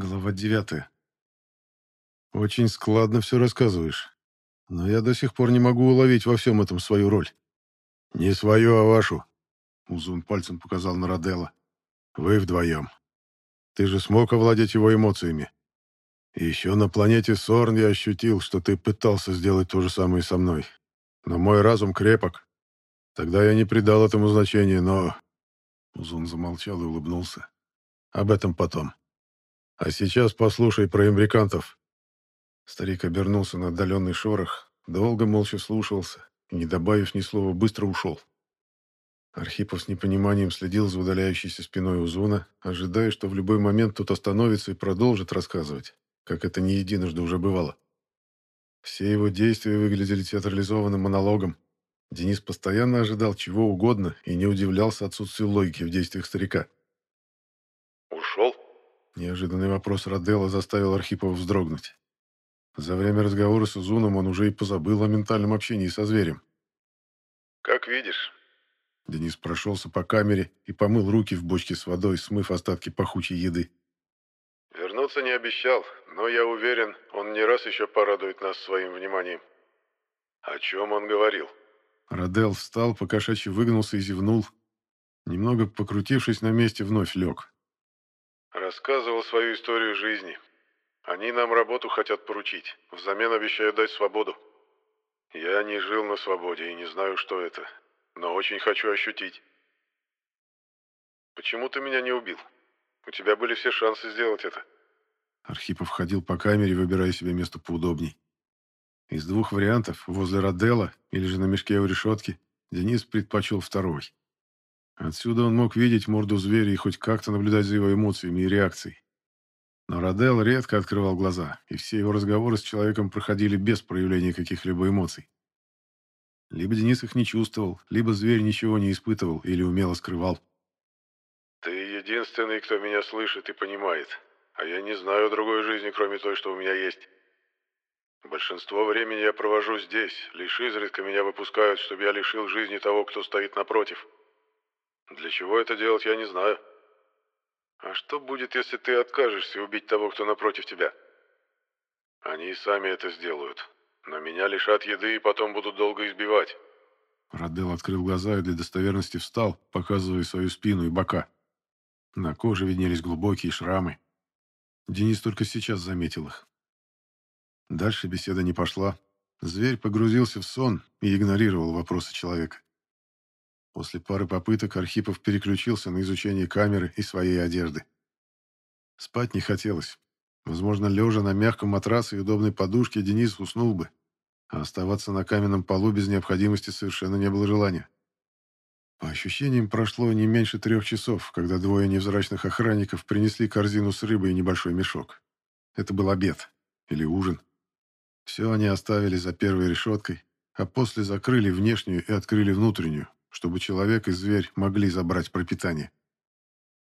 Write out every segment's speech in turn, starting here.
Глава девятая. Очень складно все рассказываешь. Но я до сих пор не могу уловить во всем этом свою роль. Не свою, а вашу. Узун пальцем показал на Роделла. Вы вдвоем. Ты же смог овладеть его эмоциями. Еще на планете Сорн я ощутил, что ты пытался сделать то же самое со мной. Но мой разум крепок. Тогда я не придал этому значения, но... Узун замолчал и улыбнулся. Об этом потом. А сейчас послушай про имбрикантов. Старик обернулся на отдаленный шорох, долго молча слушался не добавив ни слова, быстро ушел. Архипов с непониманием следил за удаляющейся спиной Узуна, ожидая, что в любой момент тут остановится и продолжит рассказывать, как это не единожды уже бывало. Все его действия выглядели театрализованным монологом. Денис постоянно ожидал чего угодно и не удивлялся отсутствию логики в действиях старика. Неожиданный вопрос Роделла заставил Архипова вздрогнуть. За время разговора с Узуном он уже и позабыл о ментальном общении со зверем. «Как видишь». Денис прошелся по камере и помыл руки в бочке с водой, смыв остатки пахучей еды. «Вернуться не обещал, но я уверен, он не раз еще порадует нас своим вниманием». «О чем он говорил?» Родел встал, покошачьи выгнулся и зевнул. Немного покрутившись на месте, вновь лег. Рассказывал свою историю жизни. Они нам работу хотят поручить, взамен обещают дать свободу. Я не жил на свободе и не знаю, что это, но очень хочу ощутить. Почему ты меня не убил? У тебя были все шансы сделать это. Архипов ходил по камере, выбирая себе место поудобней. Из двух вариантов, возле Роделла или же на мешке у решетки, Денис предпочел второй. Отсюда он мог видеть морду зверя и хоть как-то наблюдать за его эмоциями и реакцией. Но Родел редко открывал глаза, и все его разговоры с человеком проходили без проявления каких-либо эмоций. Либо Денис их не чувствовал, либо зверь ничего не испытывал или умело скрывал. «Ты единственный, кто меня слышит и понимает, а я не знаю другой жизни, кроме той, что у меня есть. Большинство времени я провожу здесь, лишь изредка меня выпускают, чтобы я лишил жизни того, кто стоит напротив». Для чего это делать, я не знаю. А что будет, если ты откажешься убить того, кто напротив тебя? Они и сами это сделают. Но меня лишат еды и потом будут долго избивать. Радел открыл глаза и для достоверности встал, показывая свою спину и бока. На коже виднелись глубокие шрамы. Денис только сейчас заметил их. Дальше беседа не пошла. Зверь погрузился в сон и игнорировал вопросы человека. После пары попыток Архипов переключился на изучение камеры и своей одежды. Спать не хотелось. Возможно, лежа на мягком матрасе и удобной подушке, Денис уснул бы. А оставаться на каменном полу без необходимости совершенно не было желания. По ощущениям, прошло не меньше трех часов, когда двое невзрачных охранников принесли корзину с рыбой и небольшой мешок. Это был обед. Или ужин. Все они оставили за первой решеткой, а после закрыли внешнюю и открыли внутреннюю, чтобы человек и зверь могли забрать пропитание.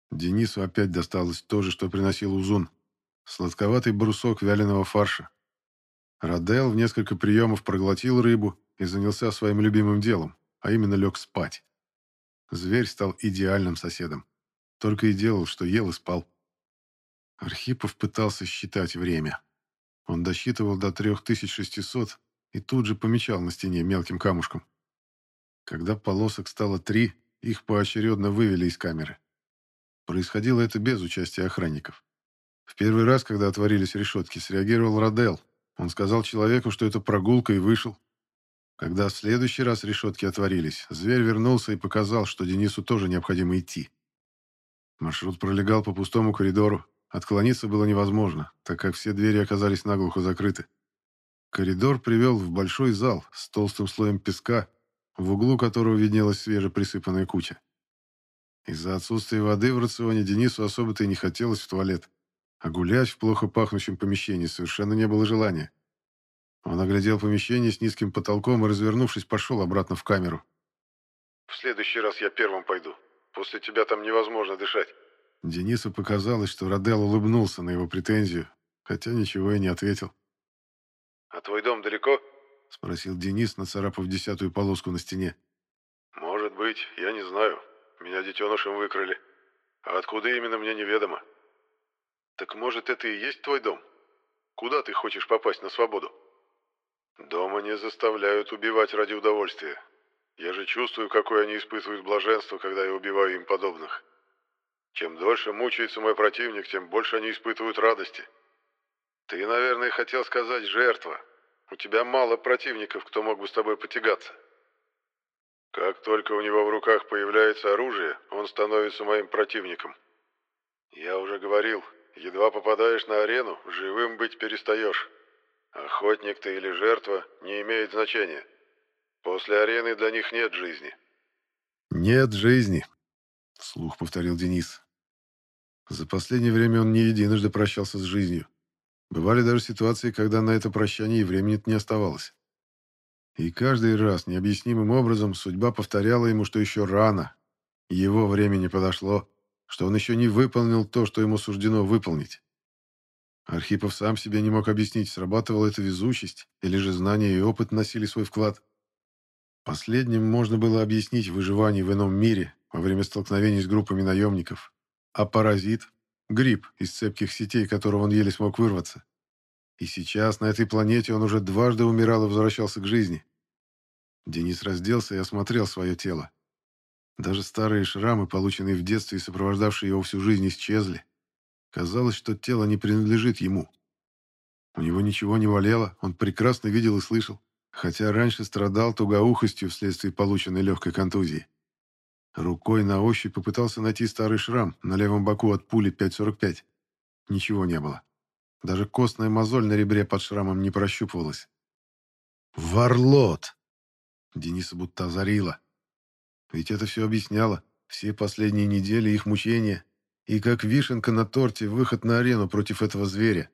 Денису опять досталось то же, что приносил Узун. Сладковатый брусок вяленого фарша. Радел в несколько приемов проглотил рыбу и занялся своим любимым делом, а именно лег спать. Зверь стал идеальным соседом. Только и делал, что ел и спал. Архипов пытался считать время. Он досчитывал до 3600 и тут же помечал на стене мелким камушком. Когда полосок стало три, их поочередно вывели из камеры. Происходило это без участия охранников. В первый раз, когда отворились решетки, среагировал Родел. Он сказал человеку, что это прогулка, и вышел. Когда в следующий раз решетки отворились, зверь вернулся и показал, что Денису тоже необходимо идти. Маршрут пролегал по пустому коридору. Отклониться было невозможно, так как все двери оказались наглухо закрыты. Коридор привел в большой зал с толстым слоем песка, в углу которого виднелась свежеприсыпанная куча. Из-за отсутствия воды в рационе Денису особо-то и не хотелось в туалет, а гулять в плохо пахнущем помещении совершенно не было желания. Он оглядел помещение с низким потолком и, развернувшись, пошел обратно в камеру. «В следующий раз я первым пойду. После тебя там невозможно дышать». Денису показалось, что Родел улыбнулся на его претензию, хотя ничего и не ответил. «А твой дом далеко?» — спросил Денис, нацарапав десятую полоску на стене. «Может быть, я не знаю. Меня детенышем выкрали. А откуда именно, мне неведомо». Так может, это и есть твой дом? Куда ты хочешь попасть на свободу? Дома не заставляют убивать ради удовольствия. Я же чувствую, какое они испытывают блаженство, когда я убиваю им подобных. Чем дольше мучается мой противник, тем больше они испытывают радости. Ты, наверное, хотел сказать «жертва». У тебя мало противников, кто мог бы с тобой потягаться. Как только у него в руках появляется оружие, он становится моим противником. Я уже говорил, едва попадаешь на арену, живым быть перестаешь. Охотник ты или жертва не имеет значения. После арены для них нет жизни. «Нет жизни», — вслух повторил Денис. За последнее время он не единожды прощался с жизнью. Бывали даже ситуации, когда на это прощание и времени не оставалось. И каждый раз необъяснимым образом судьба повторяла ему, что еще рано, его время не подошло, что он еще не выполнил то, что ему суждено выполнить. Архипов сам себе не мог объяснить, срабатывала это везучесть, или же знания и опыт носили свой вклад. Последним можно было объяснить выживание в ином мире во время столкновений с группами наемников. А паразит — гриб из цепких сетей, которого он еле смог вырваться. И сейчас на этой планете он уже дважды умирал и возвращался к жизни. Денис разделся и осмотрел свое тело. Даже старые шрамы, полученные в детстве и сопровождавшие его всю жизнь, исчезли. Казалось, что тело не принадлежит ему. У него ничего не болело, он прекрасно видел и слышал, хотя раньше страдал тугоухостью вследствие полученной легкой контузии. Рукой на ощупь попытался найти старый шрам на левом боку от пули 5.45. Ничего не было. Даже костная мозоль на ребре под шрамом не прощупывалась. «Варлот!» Дениса будто озарило. Ведь это все объясняло. Все последние недели их мучения. И как вишенка на торте выход на арену против этого зверя.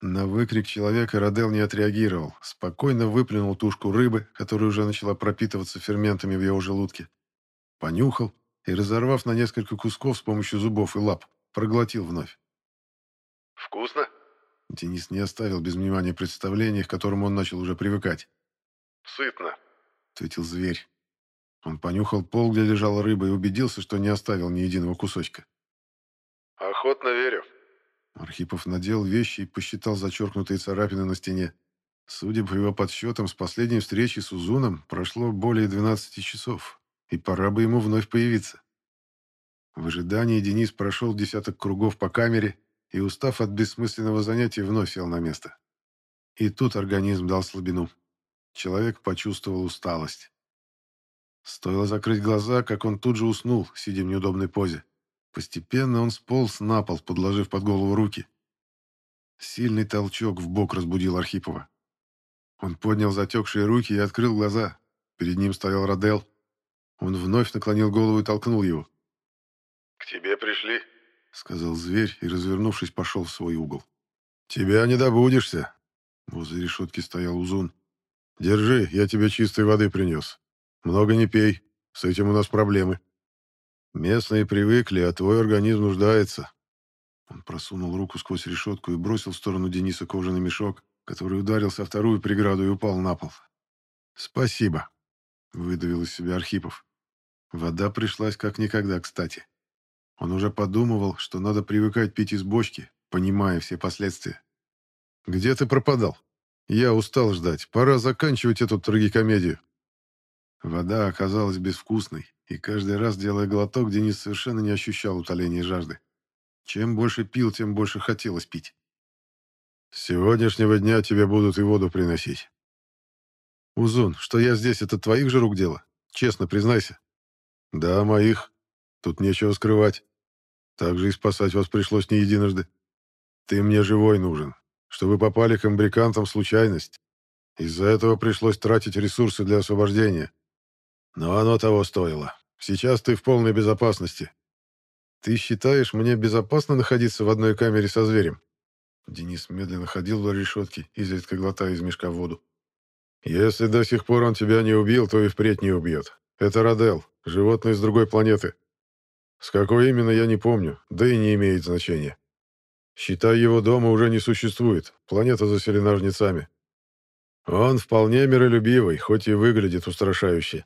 На выкрик человека Родел не отреагировал. Спокойно выплюнул тушку рыбы, которая уже начала пропитываться ферментами в его желудке. Понюхал и, разорвав на несколько кусков с помощью зубов и лап, проглотил вновь. «Вкусно?» Денис не оставил без внимания представления, к которому он начал уже привыкать. «Сытно», — ответил зверь. Он понюхал пол, где лежала рыба, и убедился, что не оставил ни единого кусочка. «Охотно верю». Архипов надел вещи и посчитал зачеркнутые царапины на стене. Судя по его подсчетам, с последней встречи с Узуном прошло более 12 часов, и пора бы ему вновь появиться. В ожидании Денис прошел десяток кругов по камере и, устав от бессмысленного занятия, вновь сел на место. И тут организм дал слабину. Человек почувствовал усталость. Стоило закрыть глаза, как он тут же уснул, сидя в неудобной позе. Постепенно он сполз на пол, подложив под голову руки. Сильный толчок в бок разбудил Архипова. Он поднял затекшие руки и открыл глаза. Перед ним стоял Родел. Он вновь наклонил голову и толкнул его. «К тебе пришли?» — сказал зверь и, развернувшись, пошел в свой угол. «Тебя не добудешься!» Возле решетки стоял Узун. «Держи, я тебе чистой воды принес. Много не пей, с этим у нас проблемы. Местные привыкли, а твой организм нуждается». Он просунул руку сквозь решетку и бросил в сторону Дениса кожаный мешок, который ударился о вторую преграду и упал на пол. «Спасибо», — выдавил из себя Архипов. Вода пришлась как никогда кстати. Он уже подумывал, что надо привыкать пить из бочки, понимая все последствия. «Где ты пропадал? Я устал ждать. Пора заканчивать эту трагикомедию». Вода оказалась безвкусной, и каждый раз, делая глоток, Денис совершенно не ощущал утоления жажды. Чем больше пил, тем больше хотелось пить. «С сегодняшнего дня тебе будут и воду приносить». «Узун, что я здесь, это твоих же рук дело? Честно, признайся». «Да, моих. Тут нечего скрывать. Также и спасать вас пришлось не единожды. Ты мне живой нужен, чтобы попали к амбрикантам случайность. Из-за этого пришлось тратить ресурсы для освобождения. Но оно того стоило. Сейчас ты в полной безопасности. Ты считаешь, мне безопасно находиться в одной камере со зверем? Денис медленно ходил вдоль решетки, изредка глотая из мешка воду. Если до сих пор он тебя не убил, то и впредь не убьет. Это Родел, животное с другой планеты. С какой именно, я не помню, да и не имеет значения. Считай, его дома уже не существует, планета заселена жнецами. Он вполне миролюбивый, хоть и выглядит устрашающе.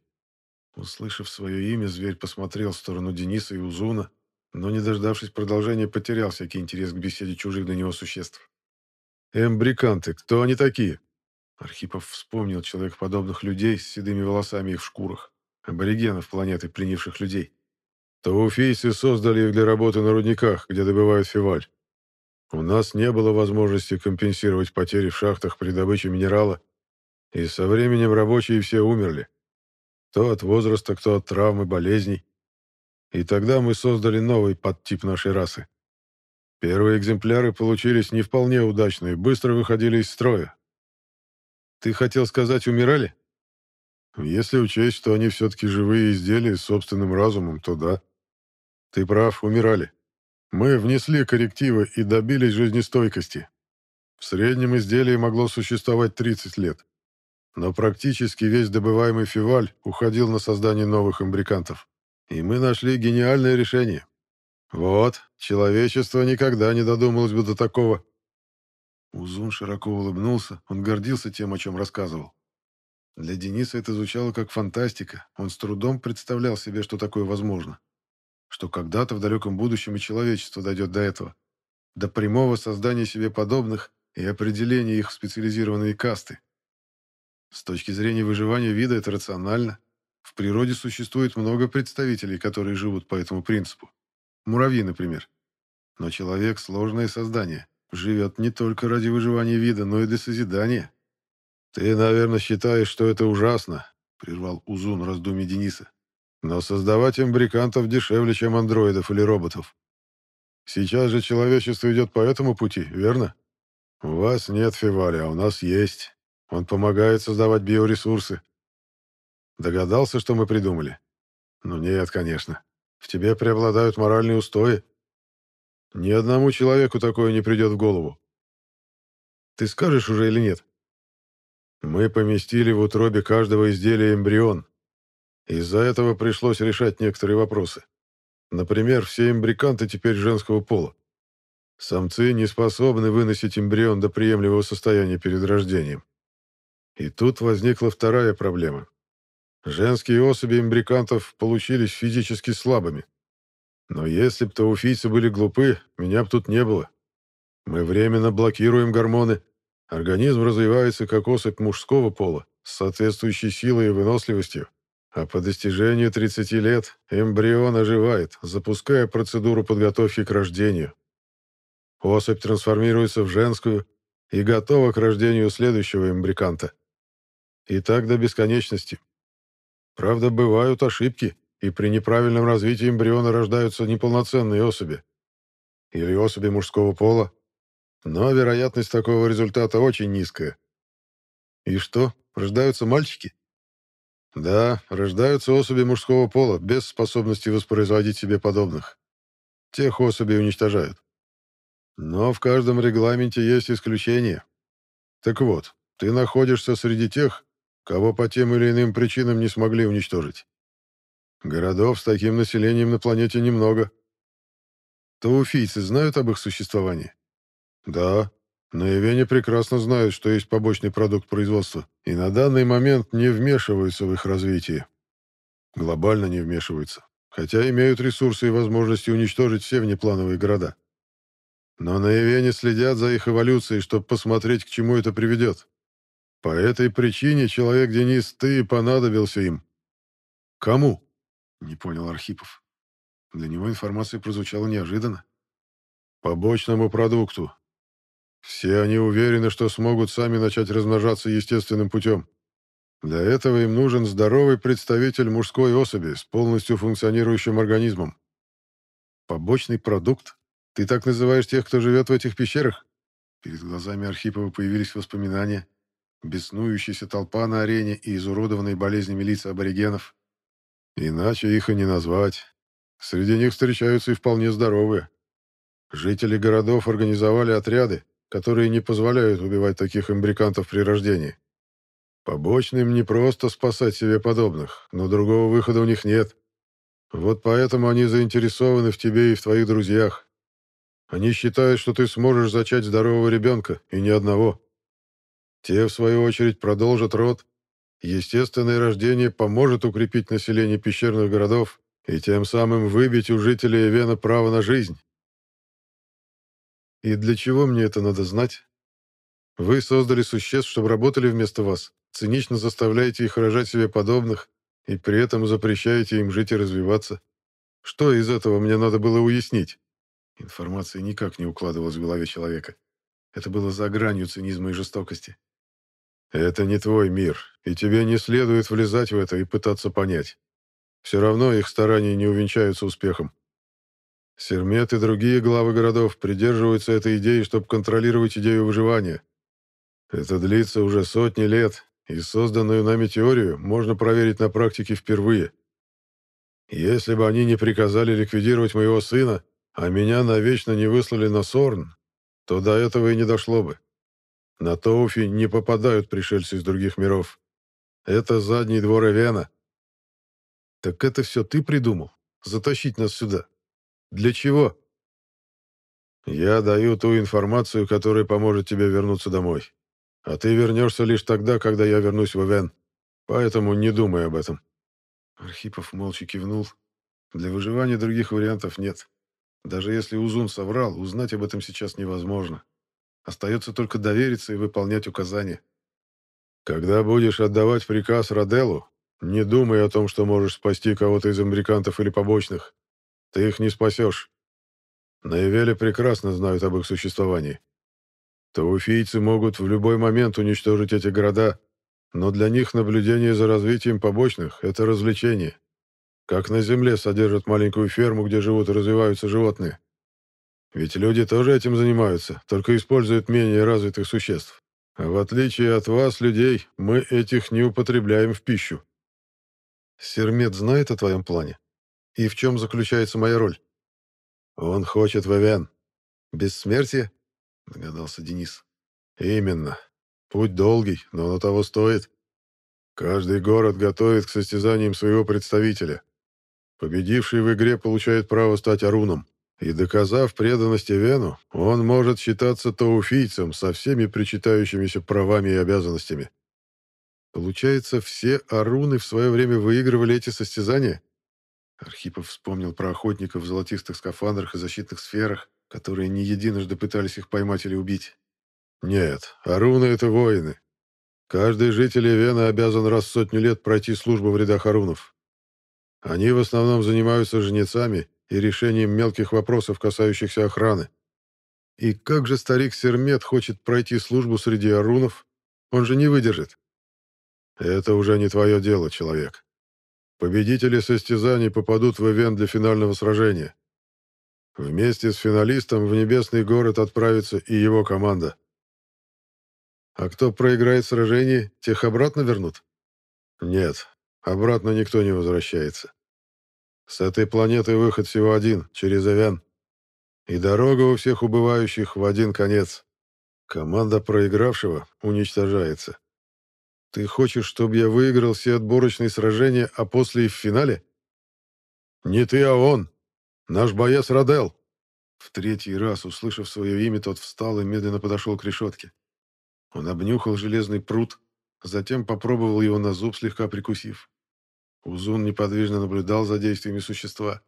Услышав свое имя, зверь посмотрел в сторону Дениса и Узуна, но, не дождавшись продолжения, потерял всякий интерес к беседе чужих для него существ. «Эмбриканты, кто они такие?» Архипов вспомнил человекоподобных людей с седыми волосами и в шкурах, аборигенов планеты, пленивших людей. Тауфийцы создали их для работы на рудниках, где добывают феваль. У нас не было возможности компенсировать потери в шахтах при добыче минерала, и со временем рабочие все умерли. Кто от возраста, кто от травмы, болезней. И тогда мы создали новый подтип нашей расы. Первые экземпляры получились не вполне удачные, быстро выходили из строя. Ты хотел сказать, умирали? Если учесть, что они все-таки живые изделия с собственным разумом, то да. Ты прав, умирали. Мы внесли коррективы и добились жизнестойкости. В среднем изделие могло существовать 30 лет. Но практически весь добываемый феваль уходил на создание новых имбрикантов. И мы нашли гениальное решение. Вот, человечество никогда не додумалось бы до такого. Узун широко улыбнулся, он гордился тем, о чем рассказывал. Для Дениса это звучало как фантастика, он с трудом представлял себе, что такое возможно что когда-то в далеком будущем и человечество дойдет до этого, до прямого создания себе подобных и определения их в специализированные касты. С точки зрения выживания вида это рационально. В природе существует много представителей, которые живут по этому принципу. Муравьи, например. Но человек – сложное создание. Живет не только ради выживания вида, но и для созидания. «Ты, наверное, считаешь, что это ужасно», – прервал Узун раздумье Дениса. Но создавать имбрикантов дешевле, чем андроидов или роботов. Сейчас же человечество идет по этому пути, верно? У вас нет февали, а у нас есть. Он помогает создавать биоресурсы. Догадался, что мы придумали? Ну нет, конечно. В тебе преобладают моральные устои. Ни одному человеку такое не придет в голову. Ты скажешь уже или нет? Мы поместили в утробе каждого изделия эмбрион, из-за этого пришлось решать некоторые вопросы. Например, все эмбриканты теперь женского пола. Самцы не способны выносить эмбрион до приемлемого состояния перед рождением. И тут возникла вторая проблема. Женские особи эмбрикантов получились физически слабыми. Но если бы тауфийцы были глупы, меня бы тут не было. Мы временно блокируем гормоны. Организм развивается как особь мужского пола с соответствующей силой и выносливостью. А по достижению 30 лет эмбрион оживает, запуская процедуру подготовки к рождению. Особь трансформируется в женскую и готова к рождению следующего эмбриканта. И так до бесконечности. Правда, бывают ошибки, и при неправильном развитии эмбриона рождаются неполноценные особи. Или особи мужского пола. Но вероятность такого результата очень низкая. И что, рождаются мальчики? Да, рождаются особи мужского пола без способности воспроизводить себе подобных. Тех особей уничтожают. Но в каждом регламенте есть исключения. Так вот, ты находишься среди тех, кого по тем или иным причинам не смогли уничтожить. Городов с таким населением на планете немного. Тауфийцы знают об их существовании? Да, на Ивене прекрасно знают, что есть побочный продукт производства, и на данный момент не вмешиваются в их развитие. Глобально не вмешиваются, хотя имеют ресурсы и возможности уничтожить все внеплановые города. Но на Ивене следят за их эволюцией, чтобы посмотреть, к чему это приведет. По этой причине человек Денис, ты понадобился им. Кому? Не понял Архипов. Для него информация прозвучала неожиданно. Побочному продукту, все они уверены, что смогут сами начать размножаться естественным путем. Для этого им нужен здоровый представитель мужской особи с полностью функционирующим организмом. Побочный продукт? Ты так называешь тех, кто живет в этих пещерах? Перед глазами Архипова появились воспоминания. Беснующаяся толпа на арене и изуродованные болезнями лица аборигенов. Иначе их и не назвать. Среди них встречаются и вполне здоровые. Жители городов организовали отряды, которые не позволяют убивать таких имбрикантов при рождении. Побочным не просто спасать себе подобных, но другого выхода у них нет. Вот поэтому они заинтересованы в тебе и в твоих друзьях. Они считают, что ты сможешь зачать здорового ребенка, и ни одного. Те, в свою очередь, продолжат род. Естественное рождение поможет укрепить население пещерных городов и тем самым выбить у жителей Эвена право на жизнь. И для чего мне это надо знать? Вы создали существ, чтобы работали вместо вас, цинично заставляете их рожать себе подобных и при этом запрещаете им жить и развиваться. Что из этого мне надо было уяснить? Информация никак не укладывалась в голове человека. Это было за гранью цинизма и жестокости. Это не твой мир, и тебе не следует влезать в это и пытаться понять. Все равно их старания не увенчаются успехом. Сермет и другие главы городов придерживаются этой идеи, чтобы контролировать идею выживания. Это длится уже сотни лет, и созданную нами теорию можно проверить на практике впервые. Если бы они не приказали ликвидировать моего сына, а меня навечно не выслали на Сорн, то до этого и не дошло бы. На Тоуфи не попадают пришельцы из других миров. Это задний двор Эвена. Так это все ты придумал? Затащить нас сюда? Для чего? Я даю ту информацию, которая поможет тебе вернуться домой. А ты вернешься лишь тогда, когда я вернусь в Эвен. Поэтому не думай об этом. Архипов молча кивнул. Для выживания других вариантов нет. Даже если Узун соврал, узнать об этом сейчас невозможно. Остается только довериться и выполнять указания. Когда будешь отдавать приказ Роделу, не думай о том, что можешь спасти кого-то из американтов или побочных. Ты их не спасешь. На Эвеле прекрасно знают об их существовании. Тауфийцы могут в любой момент уничтожить эти города, но для них наблюдение за развитием побочных – это развлечение. Как на Земле содержат маленькую ферму, где живут и развиваются животные. Ведь люди тоже этим занимаются, только используют менее развитых существ. А в отличие от вас, людей, мы этих не употребляем в пищу. Сермет знает о твоем плане? И в чем заключается моя роль? Он хочет Вавен. Бессмертие? Догадался Денис. Именно. Путь долгий, но на того стоит. Каждый город готовит к состязаниям своего представителя. Победивший в игре получает право стать Аруном. И доказав преданность Вену, он может считаться тауфийцем со всеми причитающимися правами и обязанностями. Получается, все аруны в свое время выигрывали эти состязания? Архипов вспомнил про охотников в золотистых скафандрах и защитных сферах, которые не единожды пытались их поймать или убить. Нет, аруны — это воины. Каждый житель Вена обязан раз в сотню лет пройти службу в рядах арунов. Они в основном занимаются жнецами и решением мелких вопросов, касающихся охраны. И как же старик Сермет хочет пройти службу среди арунов? Он же не выдержит. Это уже не твое дело, человек. Победители состязаний попадут в ивент для финального сражения. Вместе с финалистом в небесный город отправится и его команда. А кто проиграет сражение, тех обратно вернут? Нет, обратно никто не возвращается. С этой планеты выход всего один, через Эвен. И дорога у всех убывающих в один конец. Команда проигравшего уничтожается. Ты хочешь, чтобы я выиграл все отборочные сражения, а после и в финале? Не ты, а он. Наш боец Родел. В третий раз, услышав свое имя, тот встал и медленно подошел к решетке. Он обнюхал железный пруд, затем попробовал его на зуб, слегка прикусив. Узун неподвижно наблюдал за действиями существа.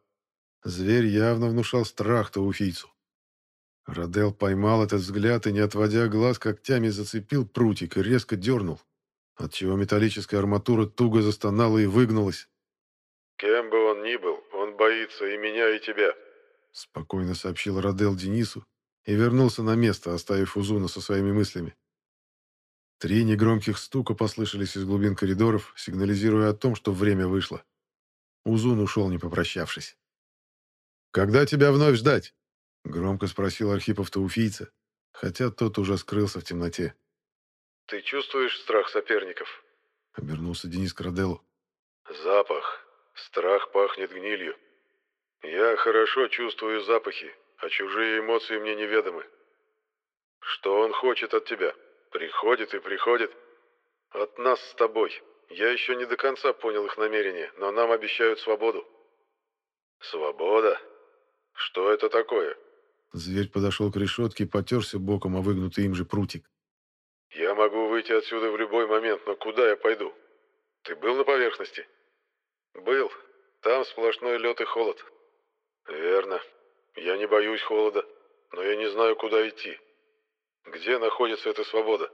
Зверь явно внушал страх Тауфийцу. Родел поймал этот взгляд и, не отводя глаз, когтями зацепил прутик и резко дернул, отчего металлическая арматура туго застонала и выгнулась. «Кем бы он ни был, он боится и меня, и тебя», — спокойно сообщил Родел Денису и вернулся на место, оставив Узуна со своими мыслями. Три негромких стука послышались из глубин коридоров, сигнализируя о том, что время вышло. Узун ушел, не попрощавшись. «Когда тебя вновь ждать?» — громко спросил Архипов Тауфийца, хотя тот уже скрылся в темноте. «Ты чувствуешь страх соперников?» — обернулся Денис к Роделу. «Запах. Страх пахнет гнилью. Я хорошо чувствую запахи, а чужие эмоции мне неведомы. Что он хочет от тебя?» Приходит и приходит. От нас с тобой. Я еще не до конца понял их намерения, но нам обещают свободу. Свобода? Что это такое? Зверь подошел к решетке и потерся боком о выгнутый им же прутик. Я могу выйти отсюда в любой момент, но куда я пойду? Ты был на поверхности? Был. Там сплошной лед и холод». «Верно. Я не боюсь холода, но я не знаю, куда идти. Где находится эта свобода?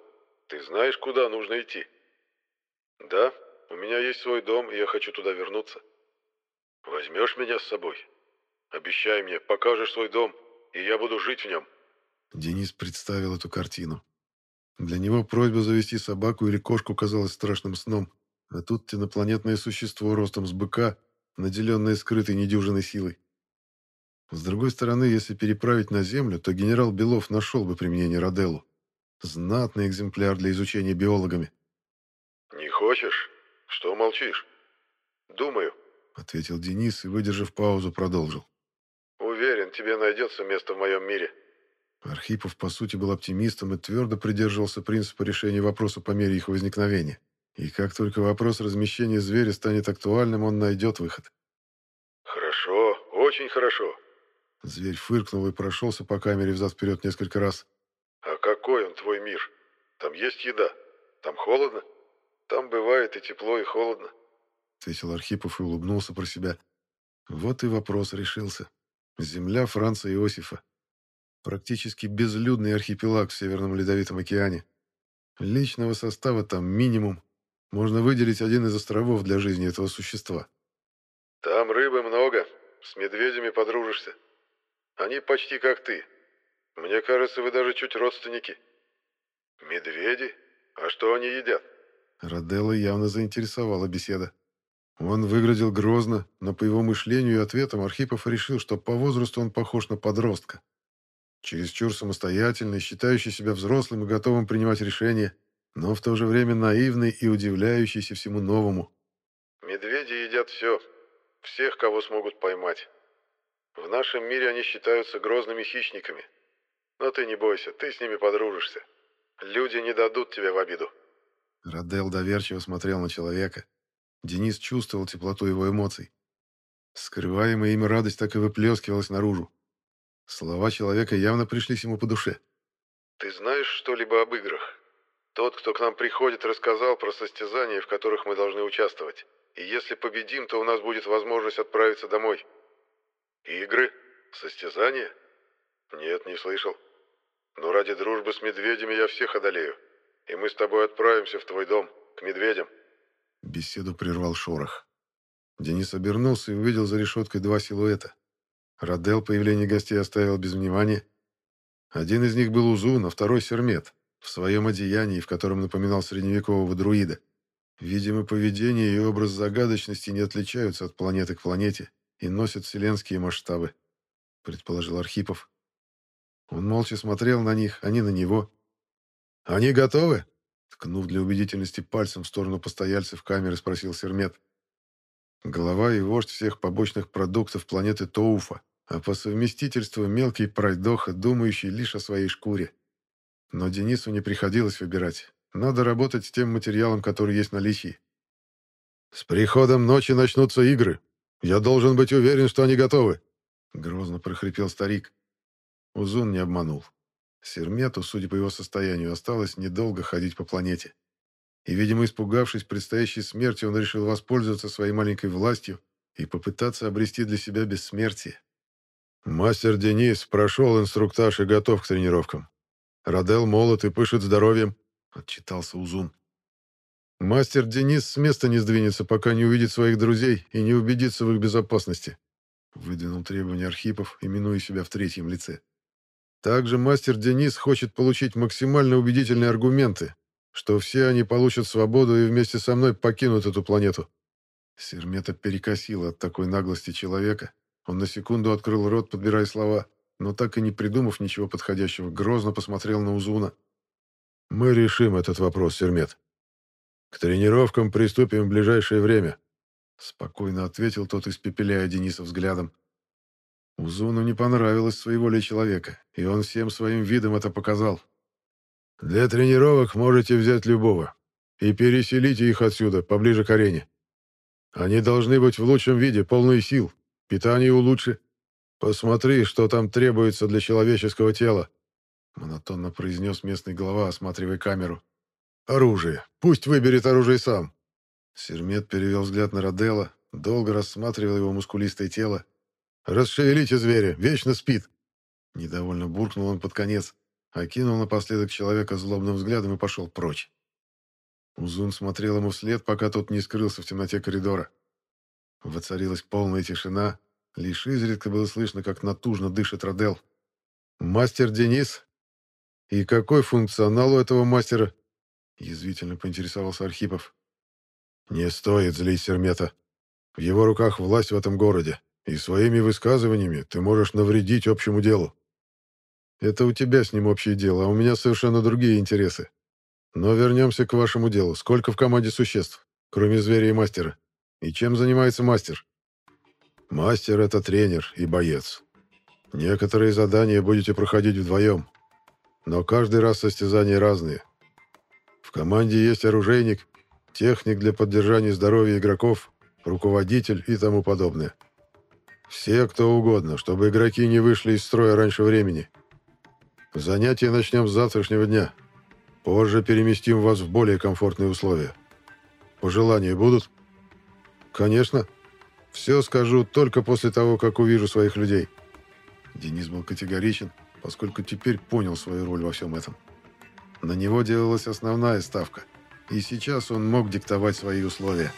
Ты знаешь, куда нужно идти?» «Да, у меня есть свой дом, и я хочу туда вернуться. Возьмешь меня с собой? Обещай мне, покажешь свой дом, и я буду жить в нем». Денис представил эту картину. Для него просьба завести собаку или кошку казалась страшным сном, а тут инопланетное существо ростом с быка, наделенное скрытой недюжиной силой. С другой стороны, если переправить на Землю, то генерал Белов нашел бы применение Роделлу. Знатный экземпляр для изучения биологами. «Не хочешь? Что молчишь?» «Думаю», — ответил Денис и, выдержав паузу, продолжил. «Уверен, тебе найдется место в моем мире». Архипов, по сути, был оптимистом и твердо придерживался принципа решения вопроса по мере их возникновения. И как только вопрос размещения зверя станет актуальным, он найдет выход. «Хорошо, очень хорошо». Зверь фыркнул и прошелся по камере взад-вперед несколько раз. «А какой он, твой мир? Там есть еда? Там холодно? Там бывает и тепло, и холодно», — ответил Архипов и улыбнулся про себя. Вот и вопрос решился. Земля Франца Иосифа. Практически безлюдный архипелаг в Северном Ледовитом океане. Личного состава там минимум. Можно выделить один из островов для жизни этого существа. «Там рыбы много. С медведями подружишься. Они почти как ты. Мне кажется, вы даже чуть родственники». «Медведи? А что они едят?» Роделла явно заинтересовала беседа. Он выглядел грозно, но по его мышлению и ответам Архипов решил, что по возрасту он похож на подростка. Чересчур самостоятельный, считающий себя взрослым и готовым принимать решения, но в то же время наивный и удивляющийся всему новому. «Медведи едят все. Всех, кого смогут поймать. В нашем мире они считаются грозными хищниками. Но ты не бойся, ты с ними подружишься. Люди не дадут тебе в обиду». Радел доверчиво смотрел на человека. Денис чувствовал теплоту его эмоций. Скрываемая ими радость так и выплескивалась наружу. Слова человека явно пришлись ему по душе. «Ты знаешь что-либо об играх? Тот, кто к нам приходит, рассказал про состязания, в которых мы должны участвовать. И если победим, то у нас будет возможность отправиться домой». «Игры? Состязания? Нет, не слышал. Но ради дружбы с медведями я всех одолею. И мы с тобой отправимся в твой дом, к медведям». Беседу прервал шорох. Денис обернулся и увидел за решеткой два силуэта. Радел появление гостей оставил без внимания. Один из них был Узун, а второй — Сермет, в своем одеянии, в котором напоминал средневекового друида. Видимо, поведение и образ загадочности не отличаются от планеты к планете и носят вселенские масштабы, предположил Архипов. Он молча смотрел на них, они на него. «Они готовы?» Ткнув для убедительности пальцем в сторону постояльцев камеры, спросил Сермет. Глава и вождь всех побочных продуктов планеты Тоуфа, а по совместительству мелкий пройдоха, думающий лишь о своей шкуре. Но Денису не приходилось выбирать. Надо работать с тем материалом, который есть в наличии. «С приходом ночи начнутся игры. Я должен быть уверен, что они готовы», — грозно прохрипел старик. Узун не обманул. Сермету, судя по его состоянию, осталось недолго ходить по планете. И, видимо, испугавшись предстоящей смерти, он решил воспользоваться своей маленькой властью и попытаться обрести для себя бессмертие. Мастер Денис прошел инструктаж и готов к тренировкам. Радел молод и пышет здоровьем, отчитался Узун. Мастер Денис с места не сдвинется, пока не увидит своих друзей и не убедится в их безопасности. Выдвинул требования Архипов, именуя себя в третьем лице. Также мастер Денис хочет получить максимально убедительные аргументы, что все они получат свободу и вместе со мной покинут эту планету. Сермета перекосила от такой наглости человека, он на секунду открыл рот, подбирая слова, но так и не придумав ничего подходящего, грозно посмотрел на Узуна. «Мы решим этот вопрос, Сермет. К тренировкам приступим в ближайшее время», — спокойно ответил тот, испепеляя Дениса взглядом. Узуну не понравилось своеволие человека, и он всем своим видом это показал. «Для тренировок можете взять любого и переселите их отсюда, поближе к арене. Они должны быть в лучшем виде, полные сил, Питание улучши. Посмотри, что там требуется для человеческого тела. Монотонно произнес местный глава, осматривая камеру. Оружие. Пусть выберет оружие сам. Сермет перевел взгляд на Роделла. долго рассматривал его мускулистое тело. «Расшевелите зверя, вечно спит!» Недовольно буркнул он под конец, окинул напоследок человека злобным взглядом и пошел прочь. Узун смотрел ему вслед, пока тот не скрылся в темноте коридора. Воцарилась полная тишина, лишь изредка было слышно, как натужно дышит Родел. «Мастер Денис? И какой функционал у этого мастера?» Язвительно поинтересовался Архипов. «Не стоит злить Сермета. В его руках власть в этом городе, и своими высказываниями ты можешь навредить общему делу. Это у тебя с ним общее дело, а у меня совершенно другие интересы. Но вернемся к вашему делу. Сколько в команде существ, кроме зверя и мастера? И чем занимается мастер? Мастер — это тренер и боец. Некоторые задания будете проходить вдвоем, но каждый раз состязания разные. В команде есть оружейник, техник для поддержания здоровья игроков, руководитель и тому подобное. Все, кто угодно, чтобы игроки не вышли из строя раньше времени. Занятия начнем с завтрашнего дня. Позже переместим вас в более комфортные условия. Пожелания будут? Конечно. Все скажу только после того, как увижу своих людей. Денис был категоричен, поскольку теперь понял свою роль во всем этом. На него делалась основная ставка, и сейчас он мог диктовать свои условия.